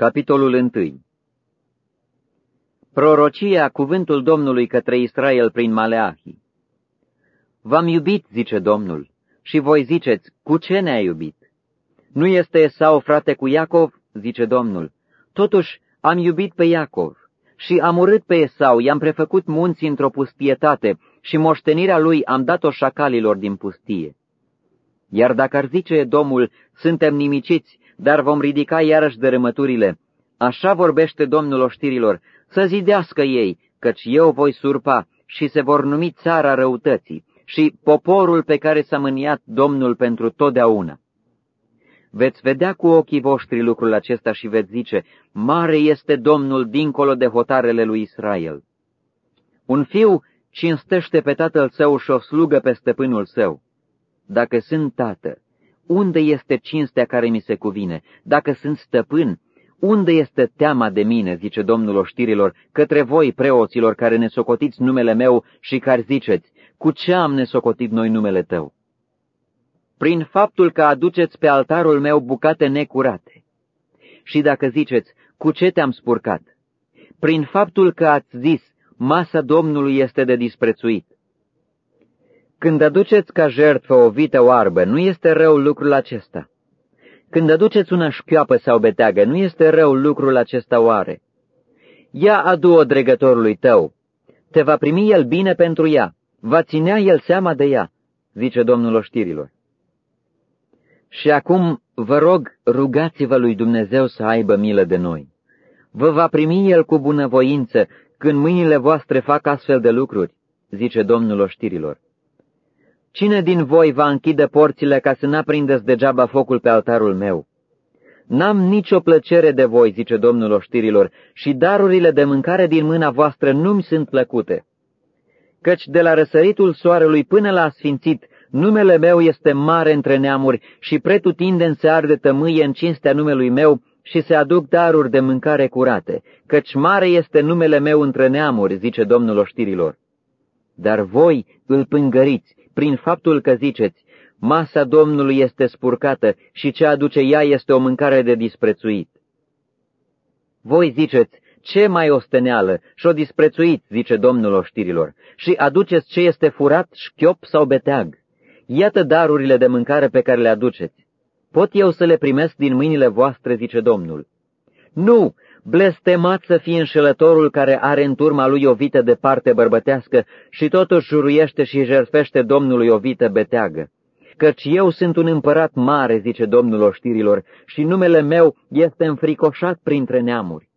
Capitolul 1 Prorocia cuvântul Domnului către Israel prin Maleahi V-am iubit, zice Domnul, și voi ziceți, cu ce ne-a iubit? Nu este Esau frate cu Iacov, zice Domnul. Totuși am iubit pe Iacov și am urât pe Esau, i-am prefăcut munții într-o pustietate și moștenirea lui am dat-o șacalilor din pustie. Iar dacă ar zice Domnul, suntem nimiciți, dar vom ridica iarăși dărâmăturile. Așa vorbește Domnul oștirilor, să zidească ei, căci eu voi surpa și se vor numi țara răutății și poporul pe care s-a mâniat Domnul pentru totdeauna. Veți vedea cu ochii voștri lucrul acesta și veți zice, mare este Domnul dincolo de hotarele lui Israel. Un fiu cinstește pe tatăl său și o slugă pe stăpânul său. Dacă sunt tată, unde este cinstea care mi se cuvine? Dacă sunt stăpân, unde este teama de mine, zice Domnul oștirilor, către voi, preoților, care ne socotiți numele meu și care ziceți, cu ce am nesocotit noi numele tău? Prin faptul că aduceți pe altarul meu bucate necurate. Și dacă ziceți, cu ce te-am spurcat? Prin faptul că ați zis, masa Domnului este de disprețuit. Când aduceți ca jertfă o vită oarbă, nu este rău lucrul acesta. Când aduceți una șchioapă sau beteagă, nu este rău lucrul acesta oare. Ia adu-o dregătorului tău, te va primi el bine pentru ea, va ținea el seama de ea, zice Domnul oștirilor. Și acum, vă rog, rugați-vă lui Dumnezeu să aibă milă de noi. Vă va primi el cu bunăvoință când mâinile voastre fac astfel de lucruri, zice Domnul oștirilor. Cine din voi va închide porțile ca să n-aprindeți degeaba focul pe altarul meu? N-am nicio plăcere de voi, zice Domnul oștirilor, și darurile de mâncare din mâna voastră nu-mi sunt plăcute. Căci de la răsăritul soarelui până la sfințit, numele meu este mare între neamuri și pretutindeni se arde tămâie în cinstea numelui meu și se aduc daruri de mâncare curate, căci mare este numele meu între neamuri, zice Domnul oștirilor. Dar voi îl pângăriți prin faptul că ziceți, masa Domnului este spurcată și ce aduce ea este o mâncare de disprețuit. Voi ziceți, ce mai osteneală și-o disprețuit, zice Domnul oștirilor, și aduceți ce este furat, șchiop sau beteag. Iată darurile de mâncare pe care le aduceți. Pot eu să le primesc din mâinile voastre, zice Domnul. Nu, blestemat să fie înșelătorul care are în turma lui o vită de parte bărbătească și totuși juruiește și jertfește Domnului o vită beteagă. Căci eu sunt un împărat mare, zice Domnul oștirilor, și numele meu este înfricoșat printre neamuri.